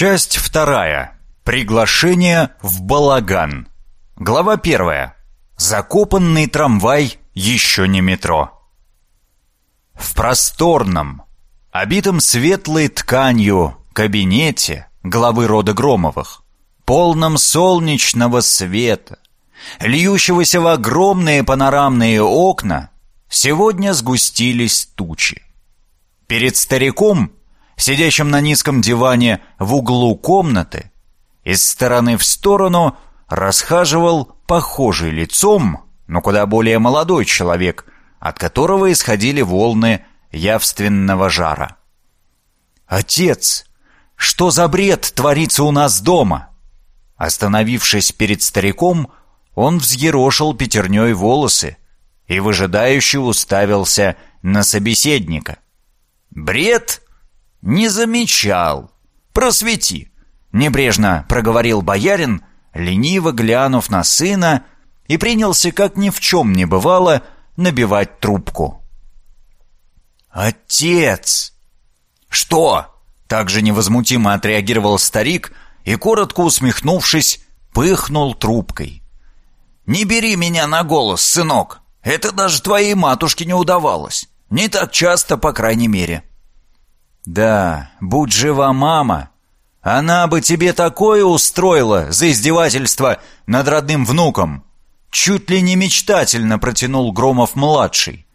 Часть вторая. Приглашение в балаган. Глава первая. Закопанный трамвай еще не метро. В просторном, обитом светлой тканью кабинете главы рода Громовых, полном солнечного света, льющегося в огромные панорамные окна, сегодня сгустились тучи. Перед стариком, сидящим на низком диване в углу комнаты, из стороны в сторону расхаживал похожий лицом, но куда более молодой человек, от которого исходили волны явственного жара. «Отец, что за бред творится у нас дома?» Остановившись перед стариком, он взъерошил пятерней волосы и выжидающе уставился на собеседника. «Бред? Не замечал. Просвети!» Небрежно проговорил боярин, лениво глянув на сына, и принялся, как ни в чем не бывало, набивать трубку. «Отец!» «Что?» — также невозмутимо отреагировал старик и, коротко усмехнувшись, пыхнул трубкой. «Не бери меня на голос, сынок. Это даже твоей матушке не удавалось. Не так часто, по крайней мере». «Да, будь жива мама, она бы тебе такое устроила за издевательство над родным внуком!» Чуть ли не мечтательно протянул Громов-младший.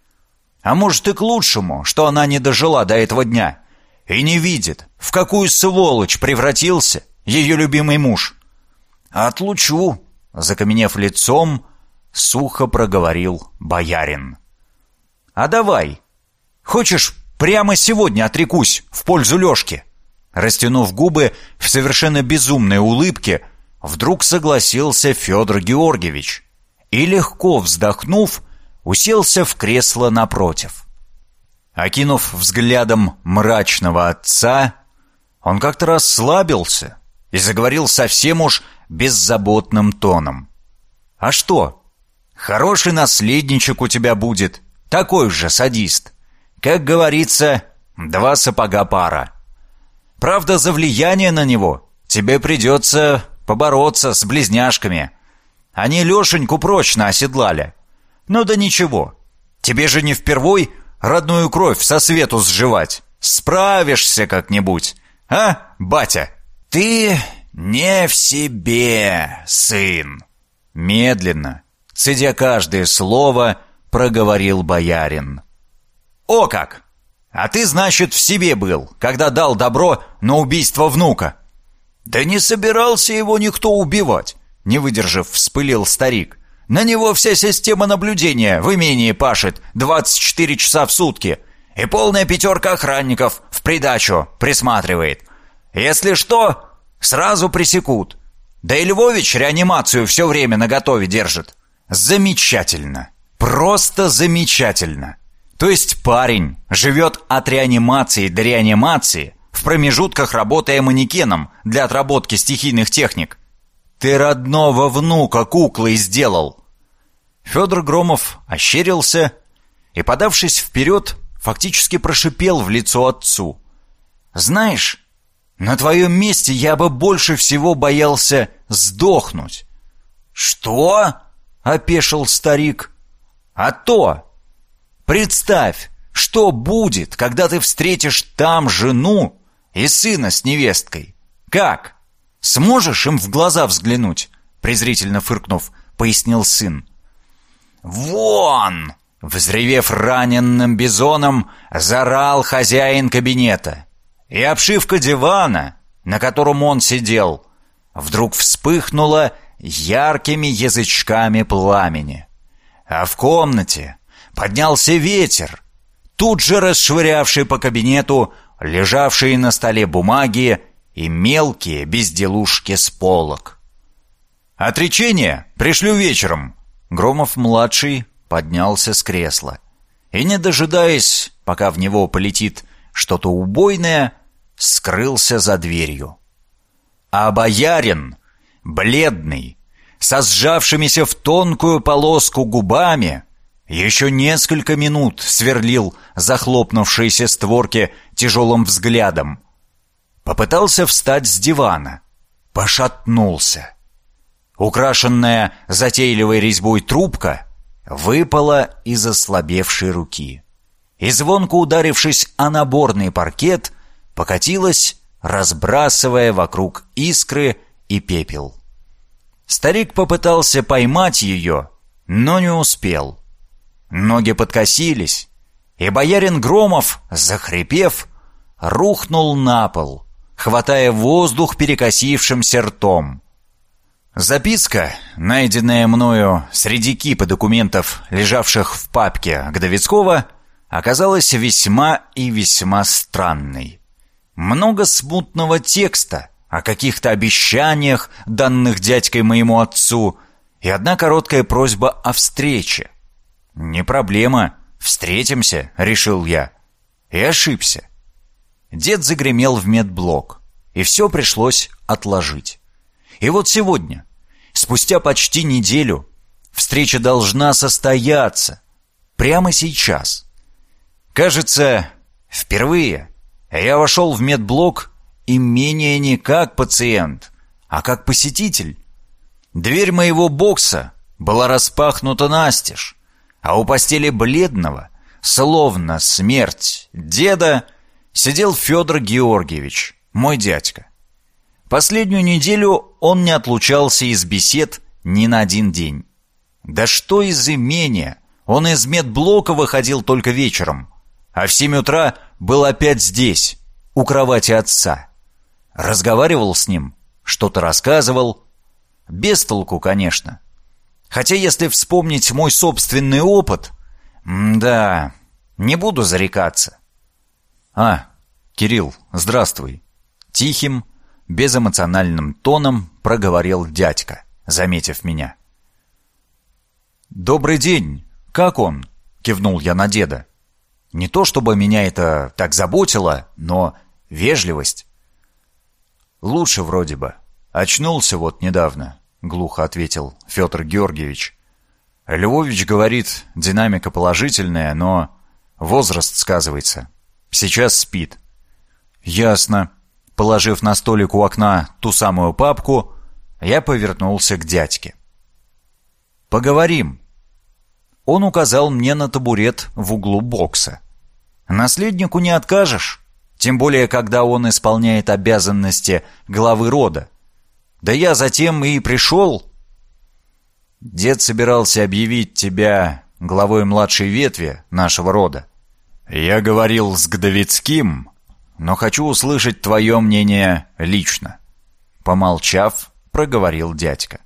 А может и к лучшему, что она не дожила до этого дня и не видит, в какую сволочь превратился ее любимый муж. «Отлучу», — закаменев лицом, сухо проговорил боярин. «А давай, хочешь, прямо сегодня отрекусь в пользу Лешки?» Растянув губы в совершенно безумной улыбке, вдруг согласился Федор Георгиевич и, легко вздохнув, уселся в кресло напротив. Окинув взглядом мрачного отца, он как-то расслабился и заговорил совсем уж беззаботным тоном. «А что? Хороший наследничек у тебя будет, такой же садист. Как говорится, два сапога пара. Правда, за влияние на него тебе придется побороться с близняшками. Они Лешеньку прочно оседлали. Ну да ничего, тебе же не впервой родную кровь со свету сживать. Справишься как-нибудь, а, батя? Ты не в себе, сын. Медленно, цедя каждое слово, проговорил боярин. О как! А ты, значит, в себе был, когда дал добро на убийство внука. Да не собирался его никто убивать, не выдержав, вспылил старик. На него вся система наблюдения в имении пашет 24 часа в сутки, и полная пятерка охранников в придачу присматривает. Если что, сразу пресекут. Да и Львович реанимацию все время наготове держит. Замечательно. Просто замечательно. То есть парень живет от реанимации до реанимации, в промежутках работая манекеном для отработки стихийных техник. Ты родного внука куклой сделал. Федор Громов ощерился и, подавшись вперед, фактически прошипел в лицо отцу. «Знаешь, на твоем месте я бы больше всего боялся сдохнуть». «Что?» — опешил старик. «А то! Представь, что будет, когда ты встретишь там жену и сына с невесткой. Как? Сможешь им в глаза взглянуть?» Презрительно фыркнув, пояснил сын. «Вон!» Взревев раненным бизоном, зарал хозяин кабинета. И обшивка дивана, на котором он сидел, вдруг вспыхнула яркими язычками пламени. А в комнате поднялся ветер, тут же расшвырявший по кабинету лежавшие на столе бумаги и мелкие безделушки с полок. «Отречение пришлю вечером», — Громов-младший поднялся с кресла. И, не дожидаясь, пока в него полетит что-то убойное, скрылся за дверью. А боярин, бледный, со сжавшимися в тонкую полоску губами, еще несколько минут сверлил захлопнувшиеся створки тяжелым взглядом. Попытался встать с дивана. Пошатнулся. Украшенная затейливой резьбой трубка выпала из ослабевшей руки. И звонко ударившись о наборный паркет, покатилась, разбрасывая вокруг искры и пепел. Старик попытался поймать ее, но не успел. Ноги подкосились, и боярин Громов, захрипев, рухнул на пол, хватая воздух перекосившимся ртом. Записка, найденная мною среди кипа документов, лежавших в папке Гдовицкого, оказалась весьма и весьма странной. Много смутного текста о каких-то обещаниях, данных дядькой моему отцу, и одна короткая просьба о встрече. «Не проблема, встретимся», — решил я. И ошибся. Дед загремел в медблок, и все пришлось отложить. И вот сегодня, спустя почти неделю, встреча должна состояться. Прямо сейчас. Кажется, впервые я вошел в медблок и менее не как пациент, а как посетитель. Дверь моего бокса была распахнута настежь, а у постели бледного, словно смерть деда, сидел Федор Георгиевич, мой дядька. Последнюю неделю он не отлучался из бесед ни на один день. Да что из имения, он из медблока выходил только вечером, а в семь утра был опять здесь, у кровати отца. Разговаривал с ним, что-то рассказывал. Без толку, конечно. Хотя если вспомнить мой собственный опыт, да, не буду зарекаться. А, Кирилл, здравствуй. Тихим, безэмоциональным тоном проговорил дядька, заметив меня. «Добрый день! Как он?» — кивнул я на деда. Не то чтобы меня это так заботило, но вежливость. «Лучше вроде бы. Очнулся вот недавно», — глухо ответил Федор Георгиевич. «Львович говорит, динамика положительная, но возраст сказывается. Сейчас спит». «Ясно». Положив на столик у окна ту самую папку, я повернулся к дядьке. «Поговорим». Он указал мне на табурет в углу бокса. «Наследнику не откажешь». Тем более, когда он исполняет обязанности главы рода. Да я затем и пришел. Дед собирался объявить тебя главой младшей ветви нашего рода. Я говорил с Гдовицким, но хочу услышать твое мнение лично. Помолчав, проговорил дядька.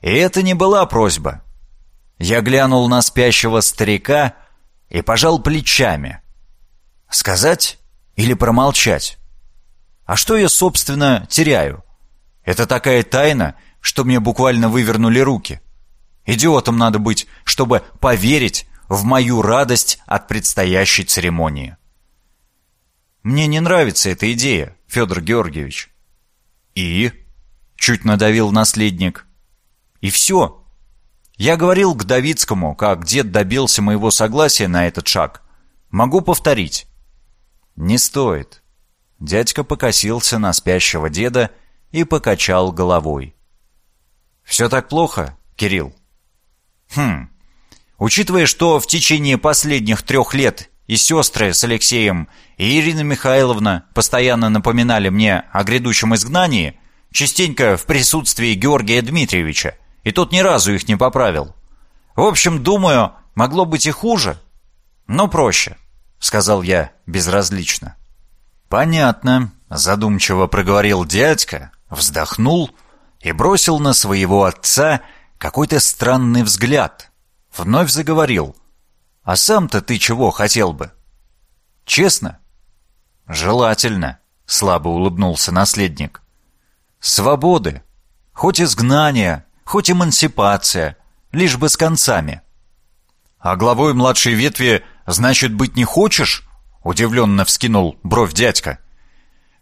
И это не была просьба. Я глянул на спящего старика и пожал плечами. Сказать или промолчать? А что я, собственно, теряю? Это такая тайна, что мне буквально вывернули руки. Идиотом надо быть, чтобы поверить в мою радость от предстоящей церемонии. Мне не нравится эта идея, Федор Георгиевич. И? Чуть надавил наследник. И все. Я говорил к Давидскому, как дед добился моего согласия на этот шаг. Могу повторить. «Не стоит». Дядька покосился на спящего деда и покачал головой. «Все так плохо, Кирилл?» «Хм. Учитывая, что в течение последних трех лет и сестры с Алексеем, и Ирина Михайловна постоянно напоминали мне о грядущем изгнании, частенько в присутствии Георгия Дмитриевича, и тот ни разу их не поправил. В общем, думаю, могло быть и хуже, но проще сказал я безразлично. «Понятно», — задумчиво проговорил дядька, вздохнул и бросил на своего отца какой-то странный взгляд. Вновь заговорил. «А сам-то ты чего хотел бы?» «Честно?» «Желательно», — слабо улыбнулся наследник. «Свободы. Хоть изгнание, хоть эмансипация, лишь бы с концами». «А главой младшей ветви «Значит, быть не хочешь?» — удивленно вскинул бровь дядька.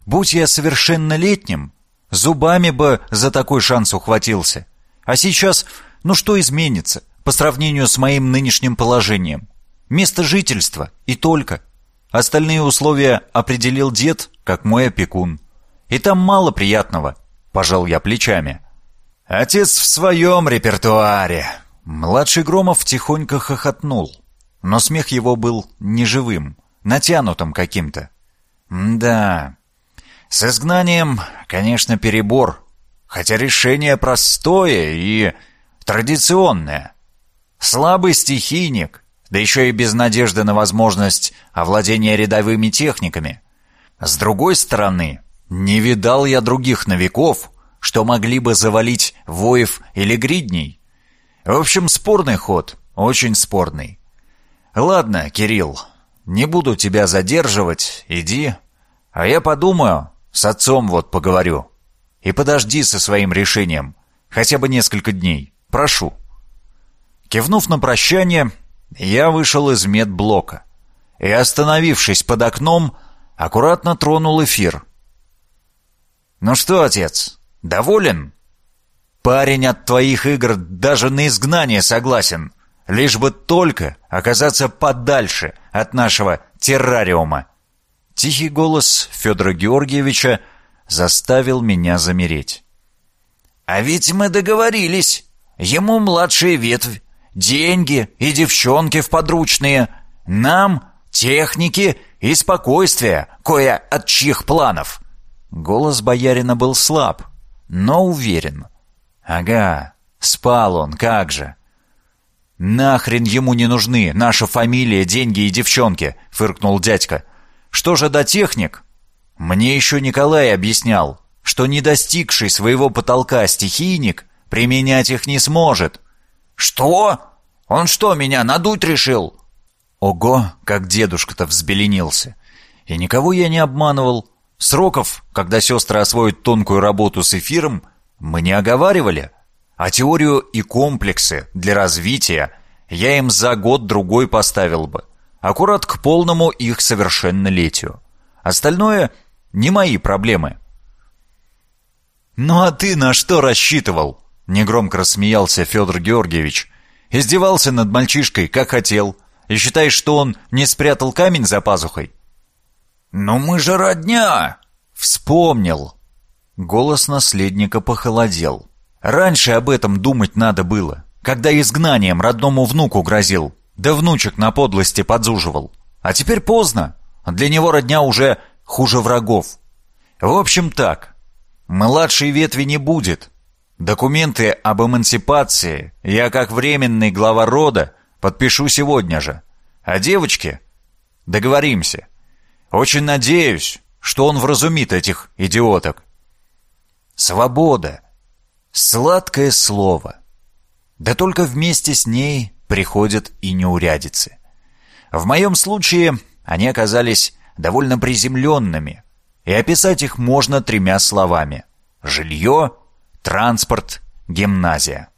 «Будь я совершеннолетним, зубами бы за такой шанс ухватился. А сейчас, ну что изменится по сравнению с моим нынешним положением? Место жительства и только. Остальные условия определил дед, как мой опекун. и там мало приятного», — пожал я плечами. «Отец в своем репертуаре». Младший Громов тихонько хохотнул, но смех его был неживым, натянутым каким-то. «Да, с изгнанием, конечно, перебор, хотя решение простое и традиционное. Слабый стихийник, да еще и без надежды на возможность овладения рядовыми техниками. С другой стороны, не видал я других новиков, что могли бы завалить воев или гридней. В общем, спорный ход, очень спорный. Ладно, Кирилл, не буду тебя задерживать, иди. А я подумаю, с отцом вот поговорю. И подожди со своим решением, хотя бы несколько дней, прошу. Кивнув на прощание, я вышел из медблока и, остановившись под окном, аккуратно тронул эфир. «Ну что, отец, доволен?» «Парень от твоих игр даже на изгнание согласен, лишь бы только оказаться подальше от нашего террариума». Тихий голос Федора Георгиевича заставил меня замереть. «А ведь мы договорились. Ему младшая ветвь, деньги и девчонки в подручные. Нам техники и спокойствие, кое от чьих планов». Голос боярина был слаб, но уверен. «Ага, спал он, как же!» «Нахрен ему не нужны наша фамилия, деньги и девчонки!» — фыркнул дядька. «Что же до техник?» «Мне еще Николай объяснял, что не достигший своего потолка стихийник применять их не сможет». «Что? Он что, меня надуть решил?» Ого, как дедушка-то взбеленился. И никого я не обманывал. Сроков, когда сестры освоят тонкую работу с эфиром, мы не оговаривали. А теорию и комплексы для развития я им за год-другой поставил бы. Аккурат к полному их совершеннолетию. Остальное не мои проблемы. «Ну а ты на что рассчитывал?» Негромко рассмеялся Федор Георгиевич. «Издевался над мальчишкой, как хотел. И считаешь, что он не спрятал камень за пазухой?» «Но мы же родня!» «Вспомнил!» Голос наследника похолодел. «Раньше об этом думать надо было, когда изгнанием родному внуку грозил, да внучек на подлости подзуживал. А теперь поздно, для него родня уже хуже врагов. В общем так, младшей ветви не будет. Документы об эмансипации я как временный глава рода подпишу сегодня же. А девочки? Договоримся. Очень надеюсь, что он вразумит этих идиоток. Свобода. Сладкое слово. Да только вместе с ней приходят и неурядицы. В моем случае они оказались довольно приземленными, и описать их можно тремя словами. Жилье, транспорт, гимназия.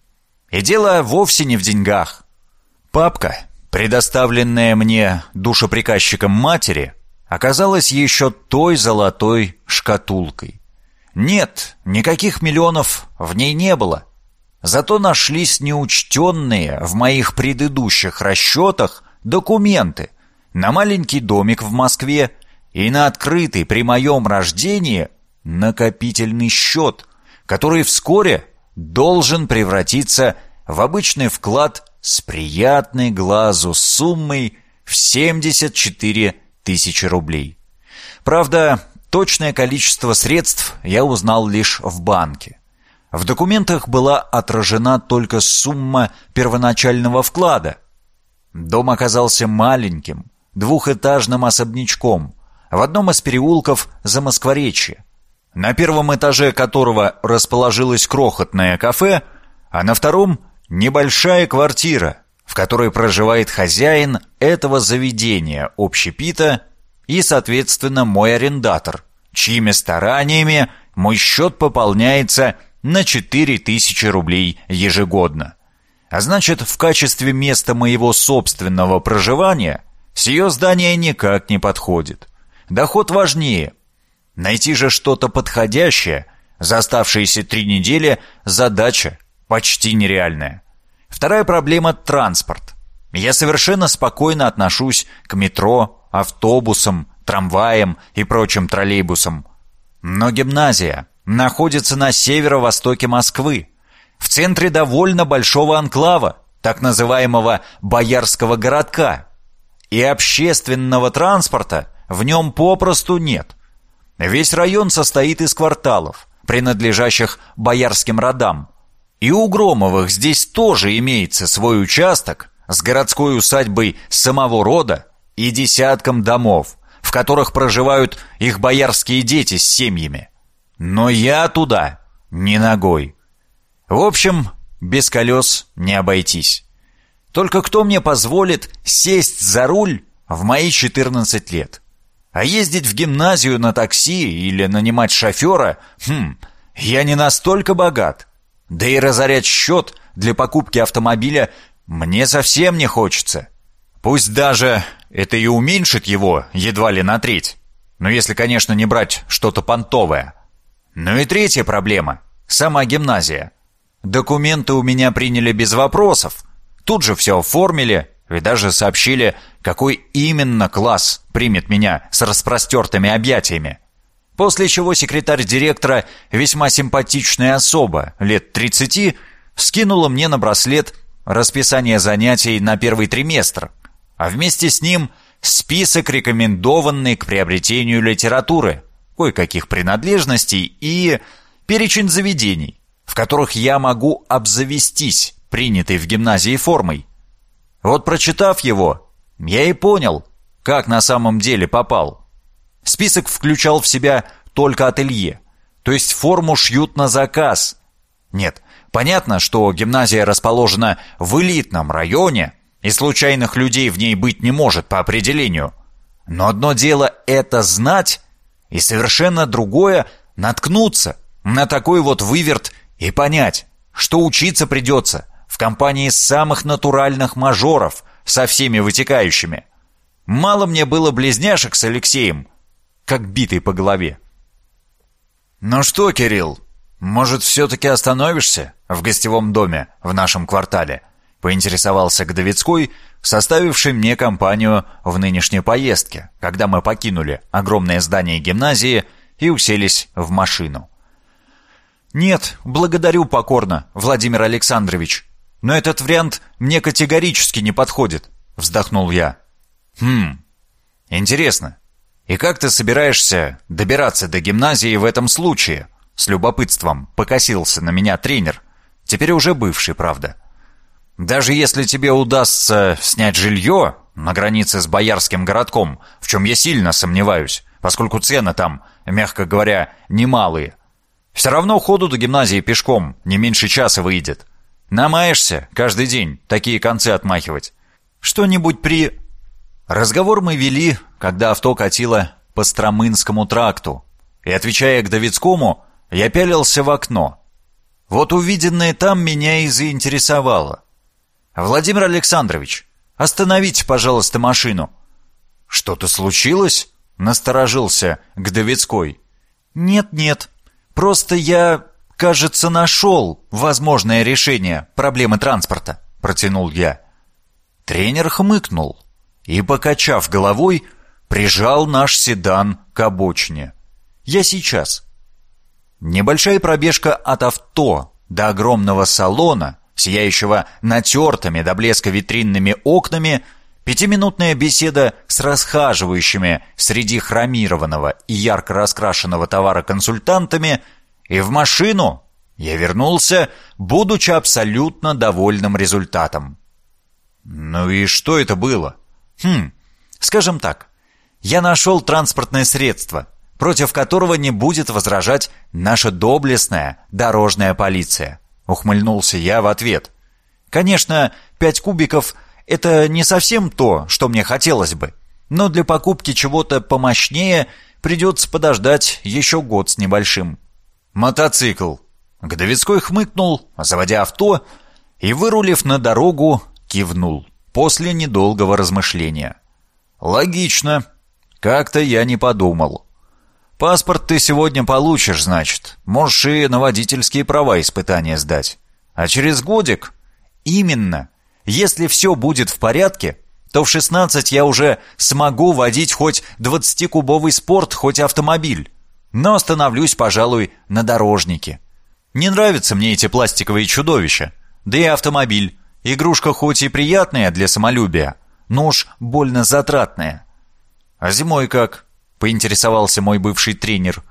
И дело вовсе не в деньгах. Папка, предоставленная мне душеприказчиком матери, оказалась еще той золотой шкатулкой. Нет, никаких миллионов в ней не было. Зато нашлись неучтенные в моих предыдущих расчетах документы на маленький домик в Москве и на открытый при моем рождении накопительный счет, который вскоре должен превратиться в обычный вклад с приятной глазу суммой в 74 тысячи рублей. Правда, точное количество средств я узнал лишь в банке. В документах была отражена только сумма первоначального вклада. Дом оказался маленьким, двухэтажным особнячком в одном из переулков Замоскворечья, на первом этаже которого расположилось крохотное кафе, а на втором – небольшая квартира, в которой проживает хозяин этого заведения общепита и, соответственно, мой арендатор, чьими стараниями мой счет пополняется на 4000 рублей ежегодно. А значит, в качестве места моего собственного проживания сие здание никак не подходит. Доход важнее. Найти же что-то подходящее за оставшиеся три недели задача почти нереальная. Вторая проблема – транспорт. Я совершенно спокойно отношусь к метро, автобусам, трамваям и прочим троллейбусам. Но гимназия находится на северо-востоке Москвы, в центре довольно большого анклава, так называемого Боярского городка. И общественного транспорта в нем попросту нет. Весь район состоит из кварталов, принадлежащих боярским родам. И у Громовых здесь тоже имеется свой участок с городской усадьбой самого рода и десятком домов, в которых проживают их боярские дети с семьями. Но я туда не ногой. В общем, без колес не обойтись. Только кто мне позволит сесть за руль в мои 14 лет? А ездить в гимназию на такси или нанимать шофера, хм, я не настолько богат. Да и разорять счет для покупки автомобиля мне совсем не хочется. Пусть даже это и уменьшит его едва ли на треть. Но если, конечно, не брать что-то понтовое. Ну и третья проблема – сама гимназия. Документы у меня приняли без вопросов. Тут же все оформили и даже сообщили, какой именно класс примет меня с распростертыми объятиями. После чего секретарь директора, весьма симпатичная особа, лет 30, скинула мне на браслет расписание занятий на первый триместр, а вместе с ним список рекомендованный к приобретению литературы, кое-каких принадлежностей и перечень заведений, в которых я могу обзавестись принятой в гимназии формой. Вот прочитав его, я и понял, как на самом деле попал. Список включал в себя только ателье, то есть форму шьют на заказ. Нет, понятно, что гимназия расположена в элитном районе, и случайных людей в ней быть не может по определению. Но одно дело это знать, и совершенно другое — наткнуться на такой вот выверт и понять, что учиться придется в компании самых натуральных мажоров со всеми вытекающими. Мало мне было близняшек с Алексеем, как битый по голове. «Ну что, Кирилл, может, все-таки остановишься в гостевом доме в нашем квартале?» Поинтересовался Гдовицкой, составивший мне компанию в нынешней поездке, когда мы покинули огромное здание гимназии и уселись в машину. «Нет, благодарю покорно, Владимир Александрович. Но этот вариант мне категорически не подходит», — вздохнул я. «Хм, интересно. И как ты собираешься добираться до гимназии в этом случае?» С любопытством покосился на меня тренер, теперь уже бывший, правда. «Даже если тебе удастся снять жилье на границе с Боярским городком, в чем я сильно сомневаюсь, поскольку цены там, мягко говоря, немалые, все равно ходу до гимназии пешком не меньше часа выйдет. Намаешься каждый день такие концы отмахивать. Что-нибудь при... Разговор мы вели, когда авто катило по Стромынскому тракту. И, отвечая к Давидскому, я пялился в окно. Вот увиденное там меня и заинтересовало. «Владимир Александрович, остановите, пожалуйста, машину». «Что-то случилось?» — насторожился к Давидской. «Нет-нет, Просто я, кажется, нашел возможное решение проблемы транспорта», — протянул я. Тренер хмыкнул и, покачав головой, прижал наш седан к обочине. «Я сейчас». Небольшая пробежка от авто до огромного салона, сияющего натертыми до блеска витринными окнами, пятиминутная беседа с расхаживающими среди хромированного и ярко раскрашенного товара консультантами, и в машину я вернулся, будучи абсолютно довольным результатом. Ну и что это было? Хм, скажем так, я нашел транспортное средство, против которого не будет возражать наша доблестная дорожная полиция. Ухмыльнулся я в ответ. Конечно, пять кубиков — это не совсем то, что мне хотелось бы, но для покупки чего-то помощнее придется подождать еще год с небольшим. Мотоцикл. Годовицкой хмыкнул, заводя авто, и, вырулив на дорогу, кивнул после недолгого размышления. «Логично. Как-то я не подумал. Паспорт ты сегодня получишь, значит. Можешь и на водительские права испытания сдать. А через годик? Именно. Если все будет в порядке, то в 16 я уже смогу водить хоть 20-кубовый спорт, хоть автомобиль. но остановлюсь, пожалуй, на дорожнике. Не нравятся мне эти пластиковые чудовища. Да и автомобиль. Игрушка хоть и приятная для самолюбия, но уж больно затратная. А зимой как? Поинтересовался мой бывший тренер.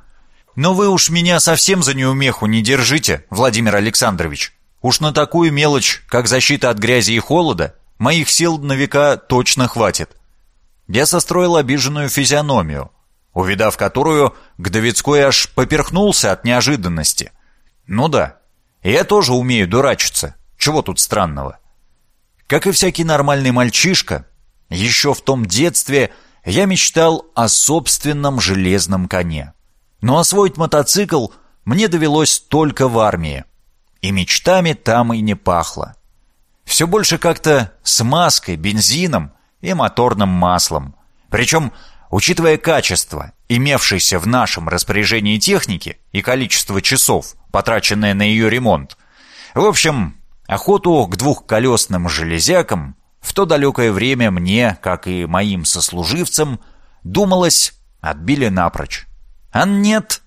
Но вы уж меня совсем за неумеху не держите, Владимир Александрович. Уж на такую мелочь, как защита от грязи и холода, моих сил на века точно хватит. Я состроил обиженную физиономию, увидав которую, Гдовицкой аж поперхнулся от неожиданности. Ну да, я тоже умею дурачиться. Чего тут странного? Как и всякий нормальный мальчишка, еще в том детстве я мечтал о собственном железном коне. Но освоить мотоцикл мне довелось только в армии. И мечтами там и не пахло. Все больше как-то смазкой, бензином и моторным маслом. Причем, учитывая качество, имевшейся в нашем распоряжении техники и количество часов, потраченное на ее ремонт. В общем, охоту к двухколесным железякам в то далекое время мне, как и моим сослуживцам, думалось, отбили напрочь. А нет,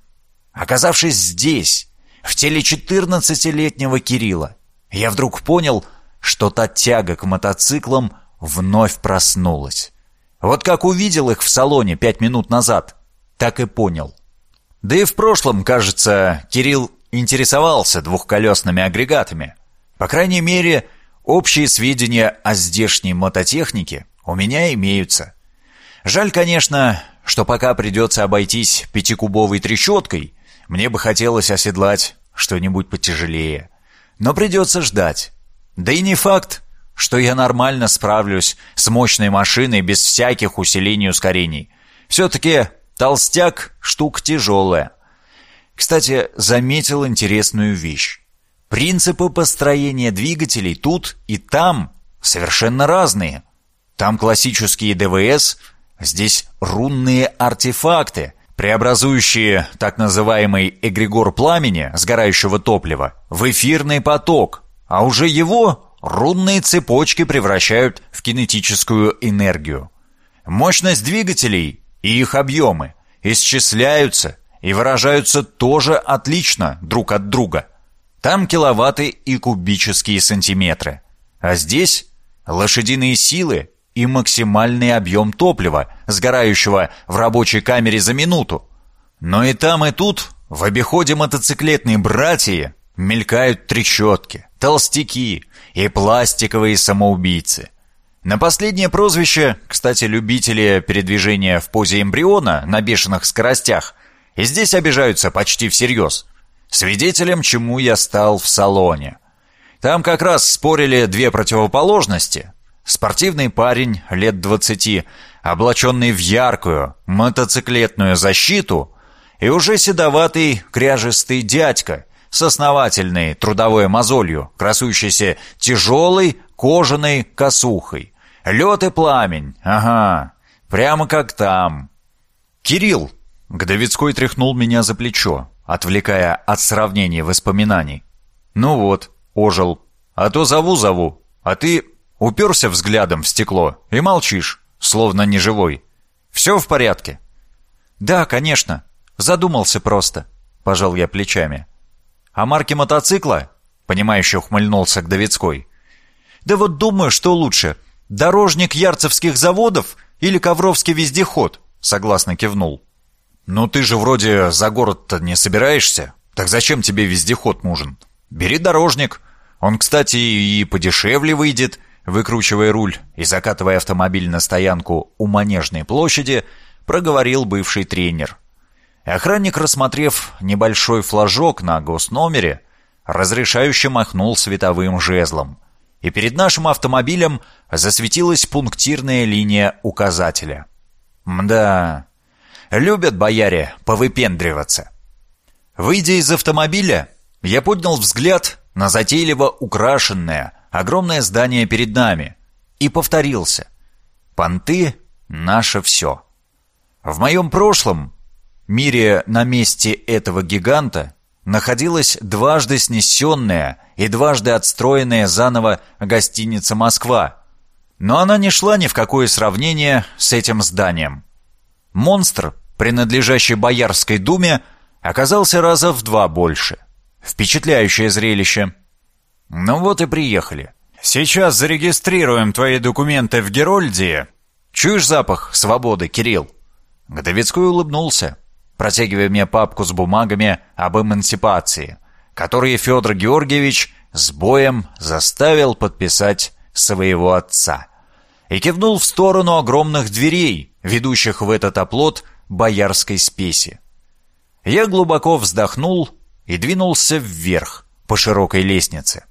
оказавшись здесь, в теле 14-летнего Кирилла, я вдруг понял, что та тяга к мотоциклам вновь проснулась. Вот как увидел их в салоне пять минут назад, так и понял. Да и в прошлом, кажется, Кирилл интересовался двухколесными агрегатами. По крайней мере, общие сведения о здешней мототехнике у меня имеются. Жаль, конечно, что пока придется обойтись пятикубовой трещоткой, мне бы хотелось оседлать что-нибудь потяжелее. Но придется ждать. Да и не факт, что я нормально справлюсь с мощной машиной без всяких усилений и ускорений. Все-таки толстяк — штука тяжелая. Кстати, заметил интересную вещь. Принципы построения двигателей тут и там совершенно разные. Там классические ДВС, здесь рунные артефакты, преобразующие так называемый эгрегор пламени, сгорающего топлива, в эфирный поток, а уже его рунные цепочки превращают в кинетическую энергию. Мощность двигателей и их объемы исчисляются и выражаются тоже отлично друг от друга. Там киловатты и кубические сантиметры. А здесь лошадиные силы и максимальный объем топлива, сгорающего в рабочей камере за минуту. Но и там, и тут, в обиходе мотоциклетной братьи, мелькают трещотки, толстяки и пластиковые самоубийцы. На последнее прозвище, кстати, любители передвижения в позе эмбриона на бешеных скоростях, и здесь обижаются почти всерьез. Свидетелем чему я стал в салоне. Там как раз спорили две противоположности. Спортивный парень лет двадцати, облаченный в яркую мотоциклетную защиту, и уже седоватый кряжестый дядька с основательной трудовой мозолью, красующийся тяжелой кожаной косухой. Лед и пламень, ага, прямо как там. «Кирилл!» — Гдовицкой тряхнул меня за плечо, отвлекая от сравнения воспоминаний. «Ну вот, ожил. А то зову-зову, а ты уперся взглядом в стекло и молчишь, словно неживой. Все в порядке?» «Да, конечно. Задумался просто», — пожал я плечами. «А марки мотоцикла?» — понимающе ухмыльнулся Гдовицкой. «Да вот думаю, что лучше, дорожник ярцевских заводов или ковровский вездеход?» — согласно кивнул. «Ну ты же вроде за город-то не собираешься. Так зачем тебе вездеход нужен? Бери дорожник. Он, кстати, и подешевле выйдет», выкручивая руль и закатывая автомобиль на стоянку у Манежной площади, проговорил бывший тренер. Охранник, рассмотрев небольшой флажок на госномере, разрешающе махнул световым жезлом, и перед нашим автомобилем засветилась пунктирная линия указателя. Мда, Любят бояре повыпендриваться. Выйдя из автомобиля, я поднял взгляд на затейливо украшенное огромное здание перед нами и повторился. Понты — наше все. В моем прошлом мире на месте этого гиганта находилась дважды снесенная и дважды отстроенная заново гостиница «Москва», но она не шла ни в какое сравнение с этим зданием. Монстр принадлежащий Боярской думе, оказался раза в два больше. Впечатляющее зрелище. Ну вот и приехали. Сейчас зарегистрируем твои документы в Герольдии. Чуешь запах свободы, Кирилл? Годовицкой улыбнулся, протягивая мне папку с бумагами об эмансипации, которые Федор Георгиевич с боем заставил подписать своего отца. И кивнул в сторону огромных дверей, ведущих в этот оплот боярской спеси. Я глубоко вздохнул и двинулся вверх по широкой лестнице.